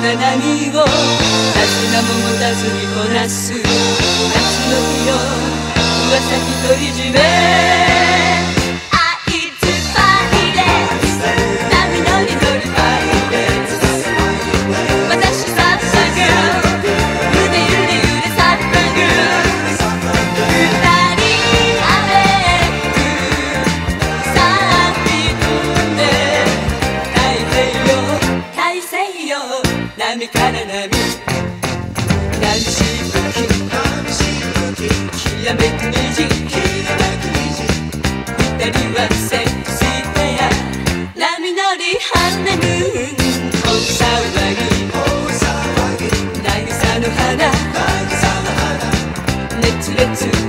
な波を手綱も持たずにこなす夏の日の噂独り占め little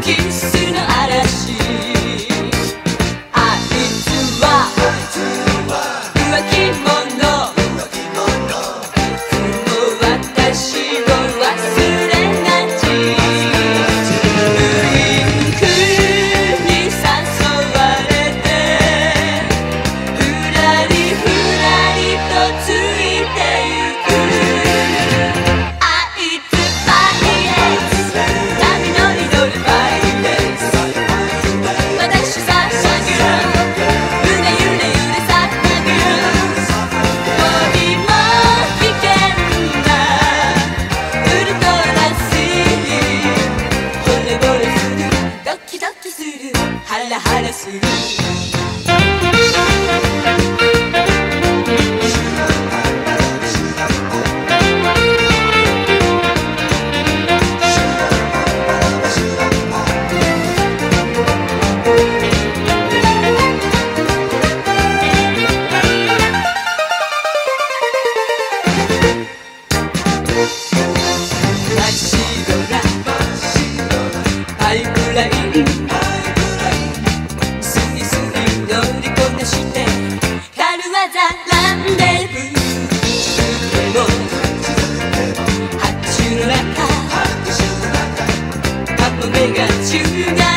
ハラハラするパイプラインスイスイ乗 내가 주가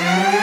Yeah.